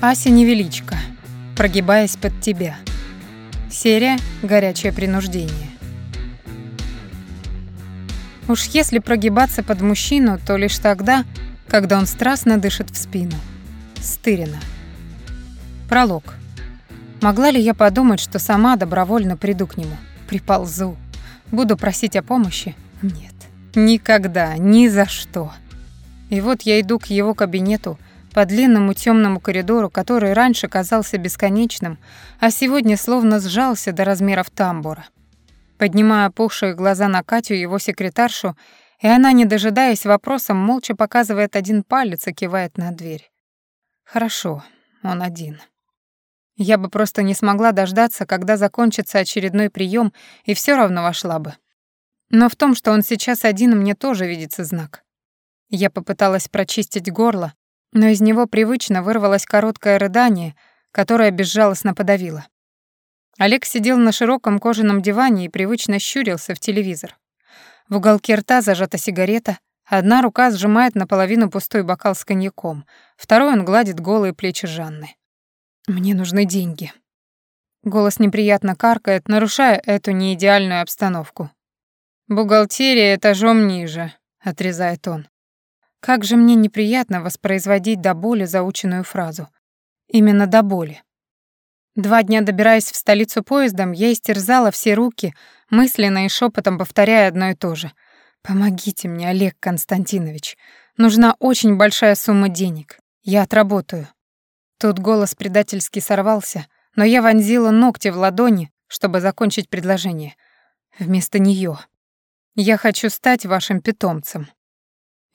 Ася невеличко, прогибаясь под тебя. Серия «Горячее принуждение». Уж если прогибаться под мужчину, то лишь тогда, когда он страстно дышит в спину. Стырина. Пролог. Могла ли я подумать, что сама добровольно приду к нему? Приползу. Буду просить о помощи? Нет. Никогда, ни за что. И вот я иду к его кабинету, по длинному темному коридору, который раньше казался бесконечным, а сегодня словно сжался до размеров тамбура. Поднимая опухшие глаза на Катю, его секретаршу, и она, не дожидаясь вопросом, молча показывает один палец и кивает на дверь. Хорошо, он один. Я бы просто не смогла дождаться, когда закончится очередной прием, и все равно вошла бы. Но в том, что он сейчас один, мне тоже видится знак. Я попыталась прочистить горло, но из него привычно вырвалось короткое рыдание, которое безжалостно подавило. Олег сидел на широком кожаном диване и привычно щурился в телевизор. В уголке рта зажата сигарета, одна рука сжимает наполовину пустой бокал с коньяком, второй он гладит голые плечи Жанны. «Мне нужны деньги». Голос неприятно каркает, нарушая эту неидеальную обстановку. «Бухгалтерия этажом ниже», — отрезает он. Как же мне неприятно воспроизводить до боли заученную фразу. Именно до боли. Два дня добираясь в столицу поездом, я истерзала все руки, мысленно и шепотом повторяя одно и то же. «Помогите мне, Олег Константинович. Нужна очень большая сумма денег. Я отработаю». Тут голос предательски сорвался, но я вонзила ногти в ладони, чтобы закончить предложение. Вместо нее. «Я хочу стать вашим питомцем».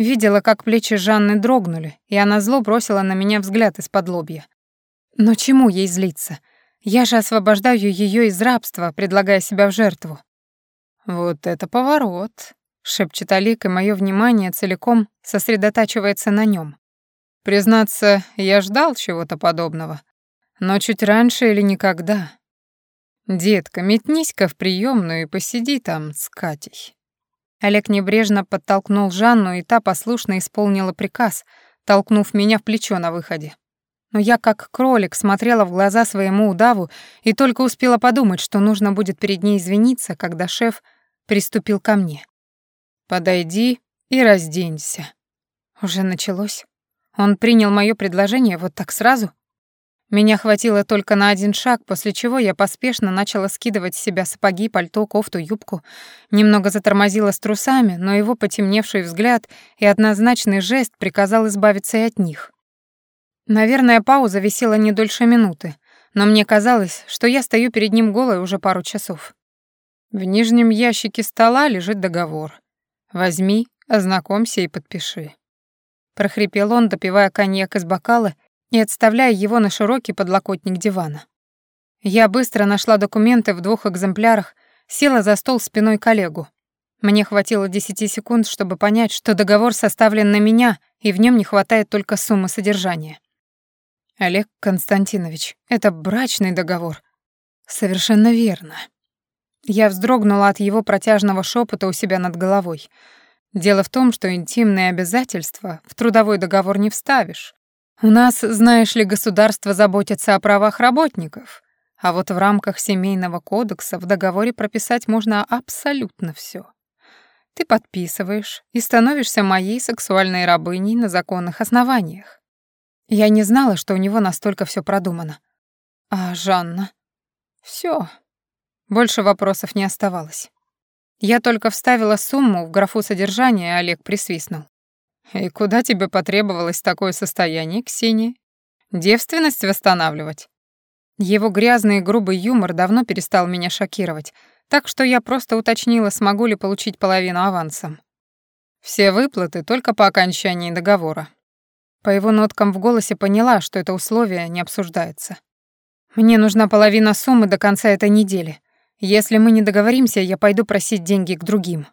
Видела, как плечи Жанны дрогнули, и она зло бросила на меня взгляд из-под лобья. Но чему ей злиться? Я же освобождаю ее из рабства, предлагая себя в жертву. Вот это поворот, шепчет Алик, и мое внимание целиком сосредотачивается на нем. Признаться, я ждал чего-то подобного, но чуть раньше или никогда. Детка, метнись-ка в приемную и посиди там с Катей. Олег небрежно подтолкнул Жанну, и та послушно исполнила приказ, толкнув меня в плечо на выходе. Но я, как кролик, смотрела в глаза своему удаву и только успела подумать, что нужно будет перед ней извиниться, когда шеф приступил ко мне. «Подойди и разденься». Уже началось. Он принял мое предложение вот так сразу? Меня хватило только на один шаг, после чего я поспешно начала скидывать с себя сапоги, пальто, кофту, юбку. Немного затормозила с трусами, но его потемневший взгляд и однозначный жест приказал избавиться и от них. Наверное, пауза висела не дольше минуты, но мне казалось, что я стою перед ним голой уже пару часов. В нижнем ящике стола лежит договор. Возьми, ознакомься и подпиши. Прохрипел он, допивая коньяк из бокала и отставляя его на широкий подлокотник дивана. Я быстро нашла документы в двух экземплярах, села за стол спиной коллегу. Мне хватило десяти секунд, чтобы понять, что договор составлен на меня, и в нем не хватает только суммы содержания. Олег Константинович, это брачный договор. Совершенно верно. Я вздрогнула от его протяжного шепота у себя над головой. Дело в том, что интимные обязательства в трудовой договор не вставишь. У нас, знаешь ли, государство заботится о правах работников, а вот в рамках семейного кодекса в договоре прописать можно абсолютно все. Ты подписываешь и становишься моей сексуальной рабыней на законных основаниях. Я не знала, что у него настолько все продумано. А Жанна? Все. Больше вопросов не оставалось. Я только вставила сумму в графу содержания, Олег присвистнул. «И куда тебе потребовалось такое состояние, Ксения? Девственность восстанавливать?» Его грязный и грубый юмор давно перестал меня шокировать, так что я просто уточнила, смогу ли получить половину авансом. Все выплаты только по окончании договора. По его ноткам в голосе поняла, что это условие не обсуждается. Мне нужна половина суммы до конца этой недели. Если мы не договоримся, я пойду просить деньги к другим.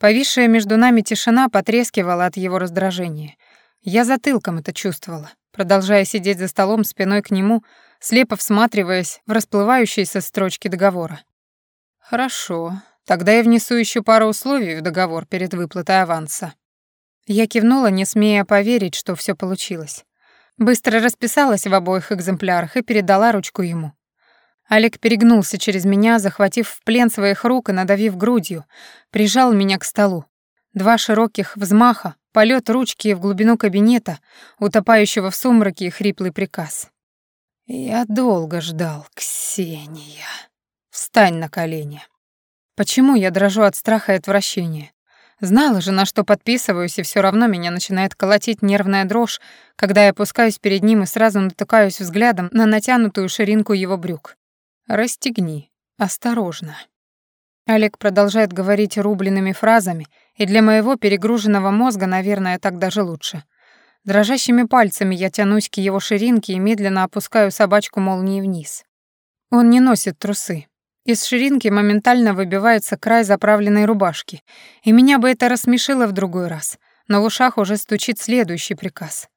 Повисшая между нами тишина потрескивала от его раздражения. Я затылком это чувствовала, продолжая сидеть за столом спиной к нему, слепо всматриваясь в расплывающиеся строчки договора. «Хорошо, тогда я внесу еще пару условий в договор перед выплатой аванса». Я кивнула, не смея поверить, что все получилось. Быстро расписалась в обоих экземплярах и передала ручку ему. Олег перегнулся через меня, захватив в плен своих рук и надавив грудью, прижал меня к столу. Два широких взмаха, полет ручки в глубину кабинета, утопающего в сумраке и хриплый приказ. «Я долго ждал, Ксения. Встань на колени». Почему я дрожу от страха и отвращения? Знала же, на что подписываюсь, и все равно меня начинает колотить нервная дрожь, когда я опускаюсь перед ним и сразу натыкаюсь взглядом на натянутую ширинку его брюк. «Расстегни. Осторожно». Олег продолжает говорить рубленными фразами, и для моего перегруженного мозга, наверное, так даже лучше. Дрожащими пальцами я тянусь к его ширинке и медленно опускаю собачку молнии вниз. Он не носит трусы, из ширинки моментально выбивается край заправленной рубашки, и меня бы это рассмешило в другой раз, но в ушах уже стучит следующий приказ.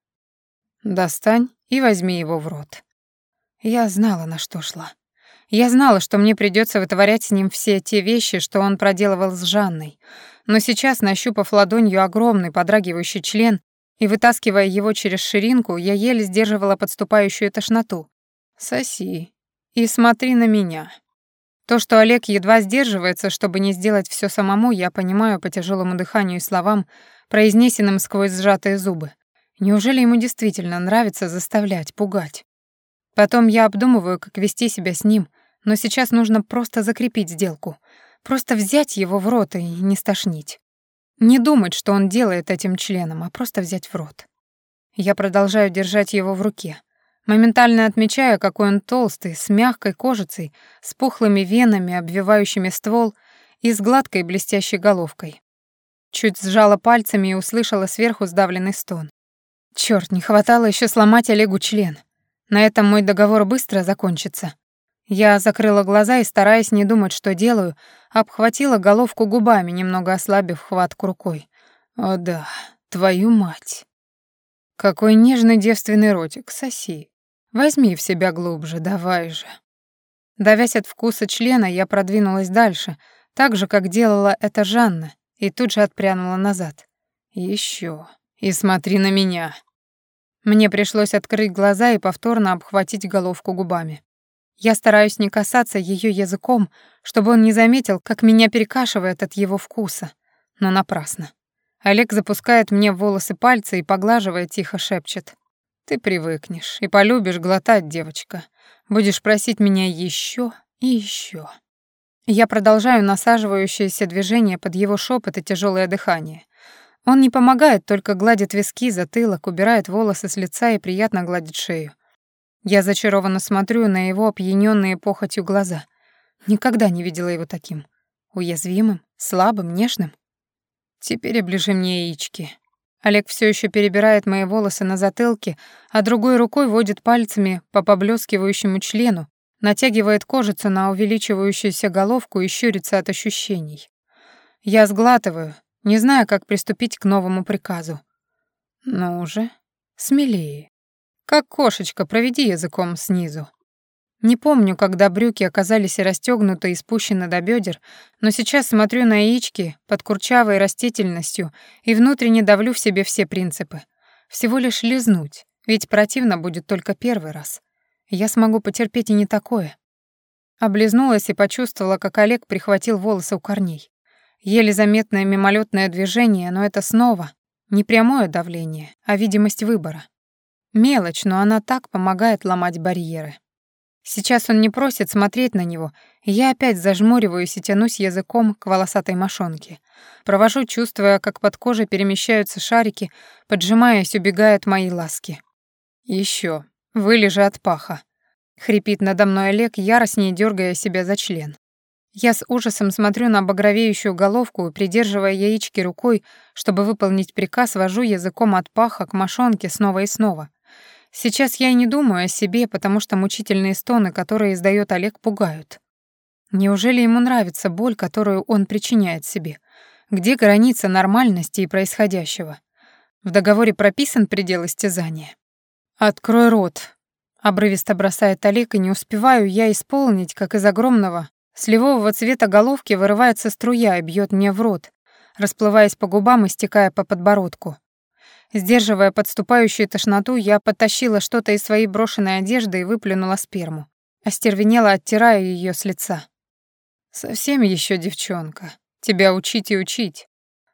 «Достань и возьми его в рот». Я знала, на что шла. Я знала, что мне придется вытворять с ним все те вещи, что он проделывал с Жанной, но сейчас, нащупав ладонью огромный подрагивающий член и вытаскивая его через ширинку, я еле сдерживала подступающую тошноту. «Соси и смотри на меня». То, что Олег едва сдерживается, чтобы не сделать все самому, я понимаю по тяжелому дыханию и словам, произнесенным сквозь сжатые зубы. Неужели ему действительно нравится заставлять, пугать? Потом я обдумываю, как вести себя с ним, но сейчас нужно просто закрепить сделку. Просто взять его в рот и не стошнить. Не думать, что он делает этим членом, а просто взять в рот. Я продолжаю держать его в руке моментально отмечая, какой он толстый, с мягкой кожицей, с пухлыми венами, обвивающими ствол, и с гладкой блестящей головкой. Чуть сжала пальцами и услышала сверху сдавленный стон. Чёрт, не хватало еще сломать Олегу член. На этом мой договор быстро закончится. Я закрыла глаза и, стараясь не думать, что делаю, обхватила головку губами, немного ослабив хватку рукой. О да, твою мать. Какой нежный девственный ротик, соси. Возьми в себя глубже, давай же. Давясь от вкуса члена, я продвинулась дальше, так же, как делала это Жанна, и тут же отпрянула назад. Еще. И смотри на меня. Мне пришлось открыть глаза и повторно обхватить головку губами. Я стараюсь не касаться ее языком, чтобы он не заметил, как меня перекашивает от его вкуса. Но напрасно. Олег запускает мне в волосы пальцы и, поглаживая, тихо шепчет. Ты привыкнешь и полюбишь глотать, девочка. Будешь просить меня еще и еще. Я продолжаю насаживающееся движение под его шепот и тяжелое дыхание. Он не помогает, только гладит виски, затылок, убирает волосы с лица и приятно гладит шею. Я зачарованно смотрю на его опьяненные похотью глаза. Никогда не видела его таким. Уязвимым, слабым, нежным. Теперь оближи мне яички. Олег все еще перебирает мои волосы на затылке, а другой рукой водит пальцами по поблескивающему члену, натягивает кожицу на увеличивающуюся головку и щурится от ощущений. Я сглатываю, не зная, как приступить к новому приказу. Ну уже, смелее. Как кошечка, проведи языком снизу. Не помню, когда брюки оказались расстёгнуты и спущены до бедер, но сейчас смотрю на яички под курчавой растительностью и внутренне давлю в себе все принципы. Всего лишь лизнуть, ведь противно будет только первый раз. Я смогу потерпеть и не такое. Облизнулась и почувствовала, как Олег прихватил волосы у корней. Еле заметное мимолетное движение, но это снова не прямое давление, а видимость выбора. Мелочь, но она так помогает ломать барьеры. Сейчас он не просит смотреть на него, я опять зажмуриваюсь и тянусь языком к волосатой мошонке. Провожу, чувствуя, как под кожей перемещаются шарики, поджимаясь, убегают мои ласки. Еще, вылежи от паха. Хрипит надо мной Олег, яростнее дергая себя за член. Я с ужасом смотрю на багровеющую головку и, придерживая яички рукой, чтобы выполнить приказ, вожу языком от паха к мошонке снова и снова. Сейчас я и не думаю о себе, потому что мучительные стоны, которые издает Олег, пугают. Неужели ему нравится боль, которую он причиняет себе? Где граница нормальности и происходящего? В договоре прописан предел истязания. «Открой рот», — обрывисто бросает Олег, и не успеваю я исполнить, как из огромного, сливового цвета головки вырывается струя и бьет мне в рот, расплываясь по губам и стекая по подбородку. Сдерживая подступающую тошноту, я подтащила что-то из своей брошенной одежды и выплюнула сперму. Остервенела, оттирая ее с лица. «Совсем еще девчонка. Тебя учить и учить».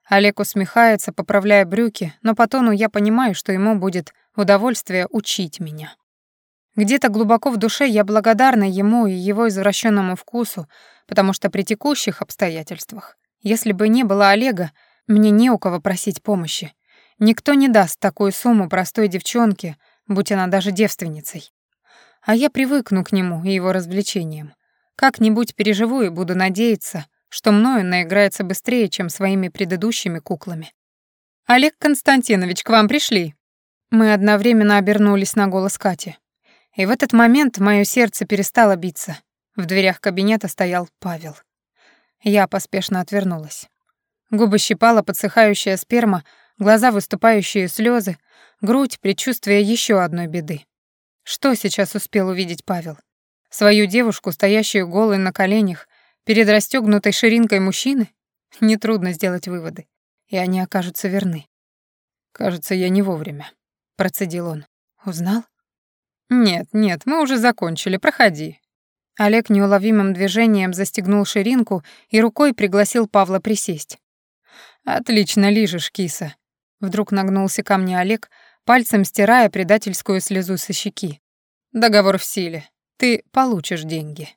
Олег усмехается, поправляя брюки, но по тону я понимаю, что ему будет удовольствие учить меня. Где-то глубоко в душе я благодарна ему и его извращенному вкусу, потому что при текущих обстоятельствах, если бы не было Олега, мне не у кого просить помощи. Никто не даст такую сумму простой девчонке, будь она даже девственницей. А я привыкну к нему и его развлечениям. Как-нибудь переживу и буду надеяться, что мною наиграется быстрее, чем своими предыдущими куклами. «Олег Константинович, к вам пришли!» Мы одновременно обернулись на голос Кати. И в этот момент мое сердце перестало биться. В дверях кабинета стоял Павел. Я поспешно отвернулась. Губы щипала подсыхающая сперма, глаза выступающие слезы, грудь, предчувствие еще одной беды. Что сейчас успел увидеть Павел? Свою девушку, стоящую голой на коленях, перед расстегнутой ширинкой мужчины? Нетрудно сделать выводы, и они окажутся верны. «Кажется, я не вовремя», — процедил он. «Узнал?» «Нет, нет, мы уже закончили, проходи». Олег неуловимым движением застегнул ширинку и рукой пригласил Павла присесть. «Отлично лижешь, киса». Вдруг нагнулся ко мне Олег, пальцем стирая предательскую слезу со щеки. «Договор в силе. Ты получишь деньги».